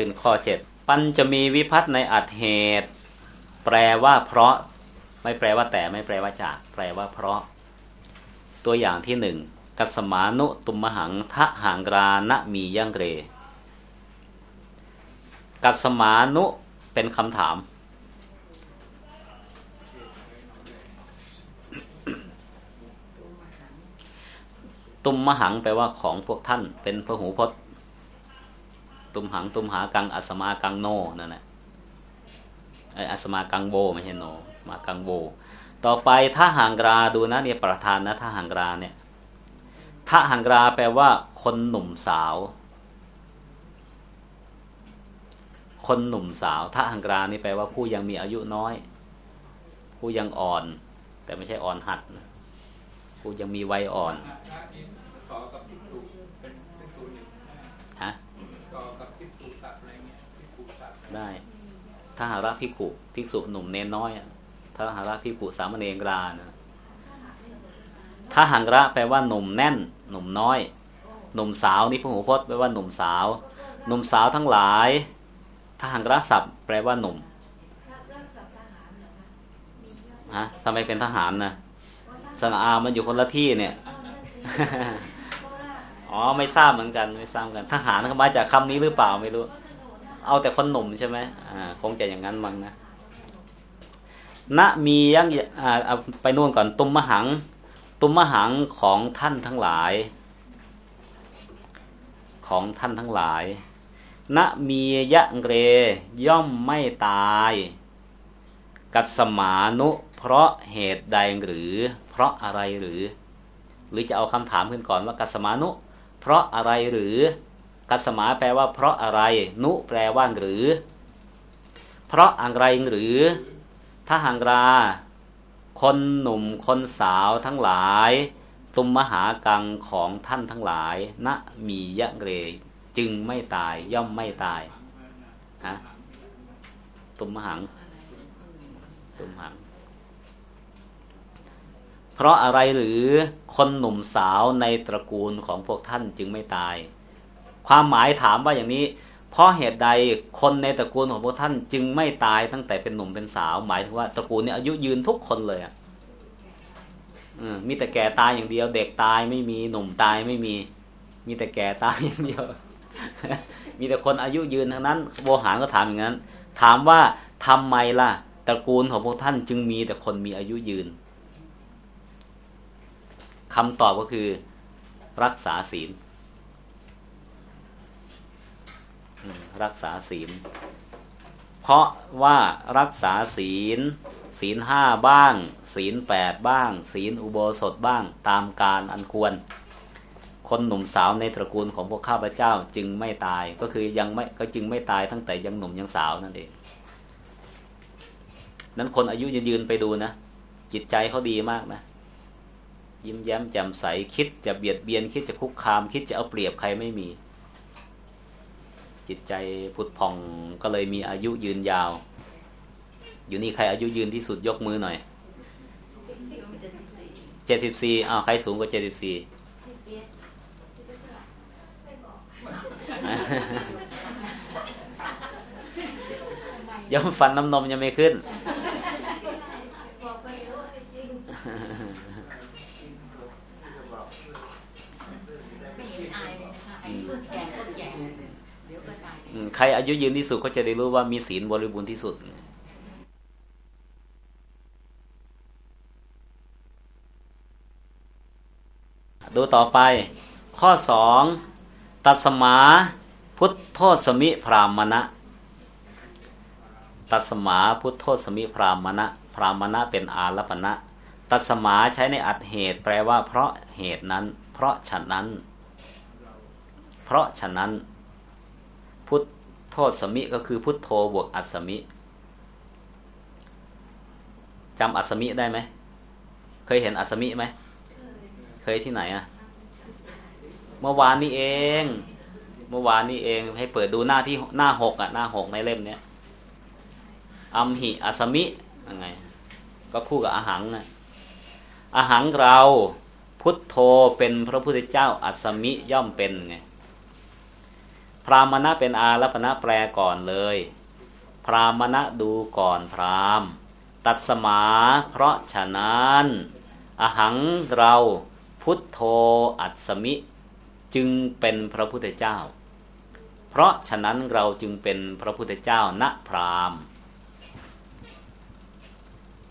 ขึ้นข้อเจ็ดปัญจะมีวิพัฒน์ในอัตเหตุ แปลว่าเพราะ ไม่แปลว่าแต่ไม่แปลว่าจาก แปลว่าเพราะ ตัวอย่างที่หนึ่งกัสมานุตุมหังทะหางรานะมียังเร กัสมานุเป็นคำถาม ตุมมหังแปลว่าของพวกท่านเป็นพระหูพจน์ ตุมหังตุมหากังอัสมากังโนนั่นแหละไออัสมากังโบไม่ใช่โนอัสมากังโบ ต่อไปถ้าหางกราดูนะเนี่ยประธานนะถ้าหางกราเนี่ยถ้าหางกราแปลว่า คนหนุ่มสาว คนหนุ่มสาวถ้าหางกรานี่แปลว่าผู้ยังมีอายุน้อย ผู้ยังอ่อน แต่ไม่ใช่อ่อนหัดผู้ยังมีวัยอ่อนฮะ ได้ ถ้าหาระพิกุภิกษุหนุ่มเน้นน้อยถ้าหาระพิกุสามเณรกรานะถ้าหังระแปลว่าหนุ่มแน่น หนุ่มน้อย หนุ่มสาวนี่พระหูพจน์แปลว่าหนุ่มสาว หนุ่มสาวทั้งหลายถ้าหังระศัพท์แปลว่าหนุ่มฮะทำไมเป็นทหารนะสนาอามันอยู่คนละที่เนี่ยอ๋อไม่ทราบเหมือนกันไม่ทราบกัน ทหารเขามาจากคำนี้หรือเปล่าไม่รู้ เอาแต่คนหนุ่มใช่ไหมอ่าคงจะอย่างนั้นมั้งนะณมียังอ่าเอาไปนู่นก่อนตุมมหัง ตุมมหังของท่านทั้งหลาย ของท่านทั้งหลายณมียะเรย่อมไม่ตาย กัสมานุ เพราะเหตุใดหรือ เพราะอะไรหรือ หรือจะเอาคำถามขึ้นก่อนว่ากัสมานุ เพราะอะไรหรือ กัสมาแปลว่า เพราะอะไร นุแปลว่าหรือ เพราะอะไรหรือถ้าหังรา คนหนุ่มคนสาวทั้งหลาย ตุมมหากังของท่านทั้งหลายณนะมียะเรจึงไม่ตายย่อมไม่ตายฮะตุมหัง ตุมหัง เพราะอะไรหรือคนหนุ่มสาวในตระกูลของพวกท่านจึงไม่ตาย ความหมายถามว่าอย่างนี้ เพราะเหตุใดคนในตระกูลของพวกท่านจึงไม่ตายตั้งแต่เป็นหนุ่มเป็นสาว หมายถึงว่าตระกูลนี้อายุยืนทุกคนเลยอะมีแต่แก่ตายอย่างเดียว เด็กตายไม่มีหนุ่มตายไม่มี มีแต่แก่ตายอย่างเดียว มีแต่คนอายุยืนทั้งนั้นโวหารก็ถามอย่างนั้น ถามว่าทำไมล่ะ ตระกูลของพวกท่านจึงมีแต่คนมีอายุยืนคำตอบก็คือ รักษาศีล รักษาศีล เพราะว่ารักษาศีล ศีลห้าบ้าง ศีลแปดบ้าง ศีลอุโบสถบ้างตามการอันควร คนหนุ่มสาวในตระกูลของพวกข้าพเจ้าจึงไม่ตายก็คือยังไม่ก็จึงไม่ตายตั้งแต่ยังหนุ่มยังสาวนั่นเองนั้นคนอายุยืนไปดูนะ จิตใจเขาดีมากนะยิ้มแย้มแจ่มใสคิดจะเบียดเบียน คิดจะคุกคาม คิดจะเอาเปรียบใครไม่มี จิตใจผุดผ่องก็เลยมีอายุยืนยาว อยู่นี่ใครอายุยืนที่สุดยกมือหน่อยเจ็ดสิบสี่อ้าวใครสูงกว่าเจ็ดสิบสี่ยังฟันน้ำนมยังไม่ขึ้น ใครอายุยืนที่สุดก็จะได้รู้ว่ามีศีลบริบูรณ์ที่สุดดูต่อไป ข้อสองตัสมาพุทธโธสมิพรามณะตัสมาพุทธโธสมิพรามณะพรามณะเป็นอาลปณะตัสมาใช้ในอัดเหตุ แปลว่าเพราะเหตุนั้น เพราะฉะนั้น เพราะฉะนั้น โทโธสมิก็คือพุทโธบวกอัศมิจำอัศมิได้ไหม เคยเห็นอัศมิไหม เคยที่ไหนอะเมื่อวานนี้เอง เมื่อวานนี้เองให้เปิดดูหน้าที่หน้าหกอะหน้าหกในเล่มเนี้ยอัมหิอัศมิยังไง ก็คู่กับอาหังนะอาหังเราพุทโธเป็นพระพุทธเจ้าอัศมิย่อมเป็นไง พรามณะเป็นอารัปณะแปลก่อนเลย พรามณะดูก่อนพรามตัดสมาเพราะฉะนั้นอหังเราพุทโธอัตสมิ จึงเป็นพระพุทธเจ้า เพราะฉะนั้นเราจึงเป็นพระพุทธเจ้าณพราม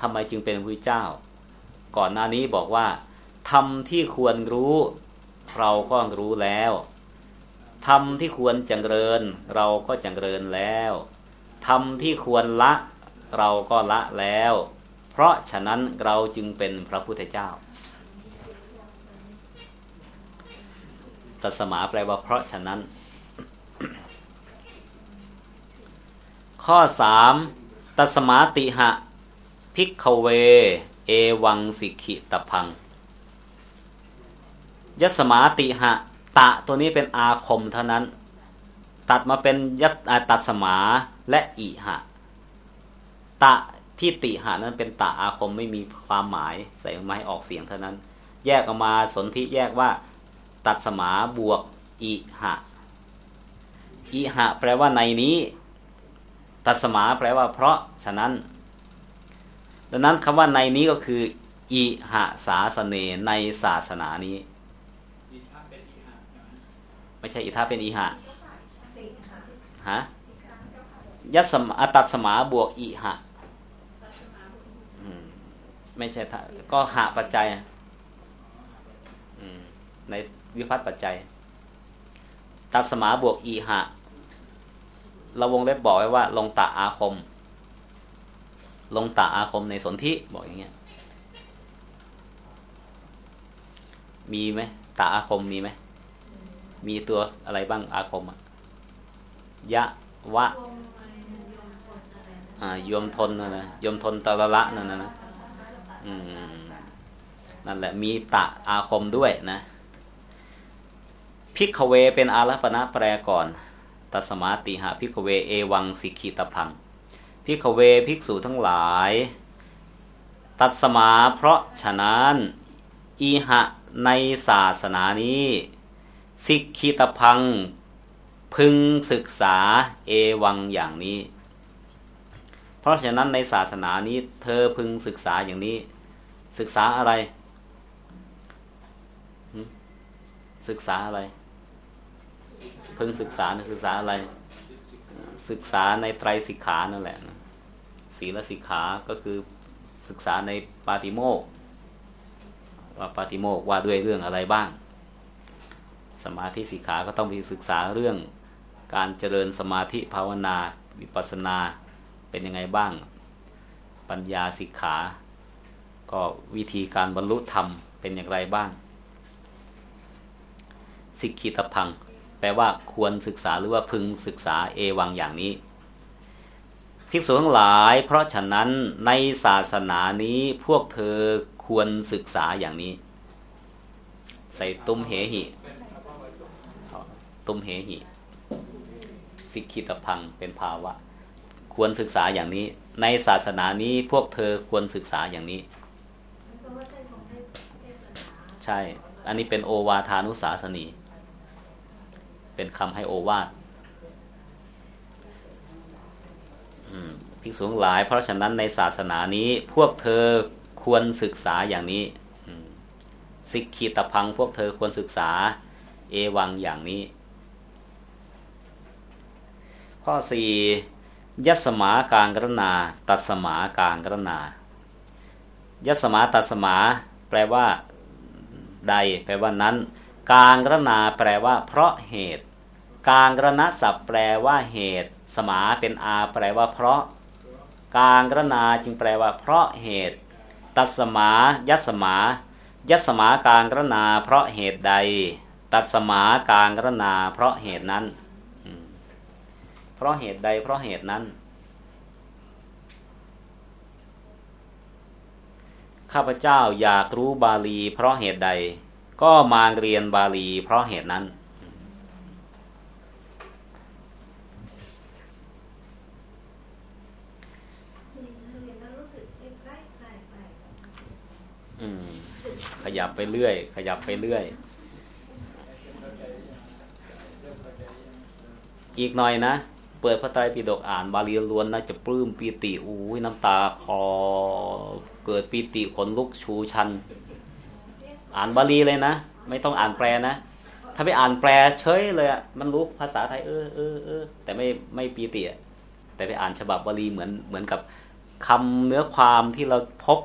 ทำไมจึงเป็นพระเจ้า ก่อนหน้านี้บอกว่าทำที่ควรรู้ เราก็รู้แล้ว ทำที่ควรจังเริญ เราก็จังเริญแล้วทำที่ควรละ เราก็ละแล้ว เพราะฉะนั้นเราจึงเป็นพระพุทธเจ้าตัสมาแปลว่าเพราะฉะนั้น ข้อสามตัสมาติหะ พิกเว เอวังสิกิตพังยสมาติหะ ตะตัวนี้เป็นอาคมเท่านั้น ตัดมาเป็นยสตัดสมาและอิหะ ตะที่ติหะนั้นเป็นตะอาคมไม่มีความหมายใส่มาให้ออกเสียงเท่านั้น แยกออกมาสนธิแยกว่า ตัดสมาบวกอิหะอิหะแปลว่าในนี้ ตัดสมาแปลว่า เพราะฉะนั้น ดังนั้นคำว่าในนี้ก็คืออิหะสาสเนในศาสนานี้ ไม่ใช่อิทาเป็นอิหะฮะยัสมอตัดสมาบวกอิหะไม่ใช่ท่าก็หะปัจจัยในวิพัฒน์ปัจจัย ตัดสมาบวกอีหะเราวงเล็บบอกไว้ว่า ลงตาอาคม ลงตาอาคมในสนธิบอกอย่างเงี้ย มีไหมตาอาคมมีไหม มีตัวอะไรบ้างอาคมอะยะวะอ่ายมทนนะนะยมทนตะละละนั่นนะนะอืมนั่นแหละมีตะอาคมด้วยนะภิกขะเวเป็นอาลปนะแปลก่อนตัสมาติหะ ภิกขะเวเอวังสิกขิตัพพัง ภิกขะเวภิกษุทั้งหลาย ตัสมาเพราะฉะนั้น อิหะในศาสนานี้ สิกขิตัพพัง พึงศึกษาเอวังอย่างนี้ เพราะฉะนั้นในศาสนานี้ เธอพึงศึกษาอย่างนี้ ศึกษาอะไร ศึกษาอะไรพิ่งศึกษาศึกษาอะไร ศึกษาในไตรสิกขานั่นแหละศีลสิกขาก็คือศึกษาในปาติโมกว่าปาติโมกว่าด้วยเรื่องอะไรบ้าง สมาธิสิกขาก็ต้องมีศึกษาเรื่องการเจริญสมาธิภาวนาวิปัสนาเป็นยังไงบ้าง ปัญญาสิกขา ก็วิธีการบรรลุธรรมเป็นอย่างไรบ้าง สิกขิตพัง แปลว่าควรศึกษาหรือว่าพึงศึกษาเอวังอย่างนี้ ภิกษุทั้งหลาย เพราะฉะนั้นในศาสนานี้พวกเธอควรศึกษาอย่างนี้ ใส่ตุ้มเหหิ ตุ้มเหหิ สิกขิตพังเป็นภาวะ ควรศึกษาอย่างนี้ ในศาสนานี้พวกเธอควรศึกษาอย่างนี้ ใช่ อันนี้เป็นโอวาทานุสาสนี เป็นคำให้โอวาทภิกษุหลาย เพราะฉะนั้นในศาสนานี้พวกเธอควรศึกษาอย่างนี้สิกขีตพังพวกเธอควรศึกษา เอวังอย่างนี้ ข้อสี่ยัสมาการกรณา ตัดสมาการกรณายัสมาตัดสมา แปลว่า ใด แปลว่านั้น การกรณาแปลว่า เพราะเหตุ การกรณศัพท์แปลว่าเหตุ สมาเป็นอา แปลว่า เพราะ การกรณาจึงแปลว่า เพราะเหตุ ตัดสมายัสมายัสมาการกรณา เพราะเหตุใด ตัดสมาการกรณา เพราะเหตุนั้น ราะเหตุใดเพราะเหตุนั้น ข้าพเจ้าอยากรู้บาลี เพราะเหตุใด ก็มาเรียนบาลี เพราะเหตุนั้น ขยับไปเรื่อย ขยับไปเรื่อยออีกหน่อยนะ เปิดพระไตรปิฎกอ่านบาลีล้วนนะจะปลื้มปีติอู้ยน้ำตาคอเกิดปีติขนลุกชูชัน อ่านบาลีเลยนะ ไม่ต้องอ่านแปลนะ ถ้าไปอ่านแปลเฉยเลยอะมันรู้ภาษาไทยเออเออเออแต่ไม่ไม่ปีติอะแต่ไปอ่านฉบับบาลีเหมือนเหมือนกับคำเนื้อความที่เราพบ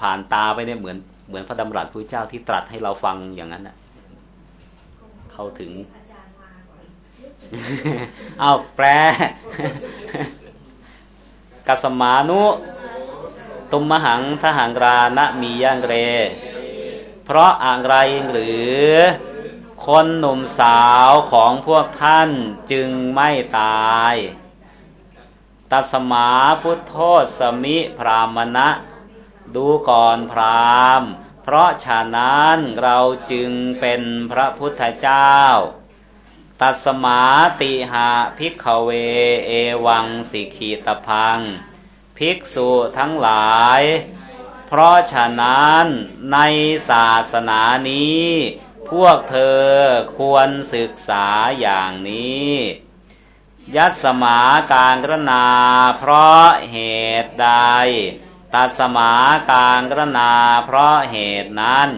ผ่านตาไปเนี่ยเหมือนเหมือนพระดำรัสพระเจ้าที่ตรัสให้เราฟังอย่างนั้นน่ะเข้าถึง เอาแปลกัสมานุตุมมหังทหังรานะมีย่างเร เพราะอะไรหรือ คนหนุ่มสาวของพวกท่านจึงไม่ตาย ตัสมาพุทโธสมิพรามณะ ดูก่อนพราม เพราะฉะนั้นเราจึงเป็นพระพุทธเจ้า ตัสมาติหาภิกขเว เอวังสิกีตพัง ภิกษุทั้งหลาย เพราะฉะนั้นในศาสนานี้ พวกเธอควรศึกษาอย่างนี้ ยัตสมาการกรณาเพราะเหตุใด ตัดสมาการกรณาเพราะเหตุนั้น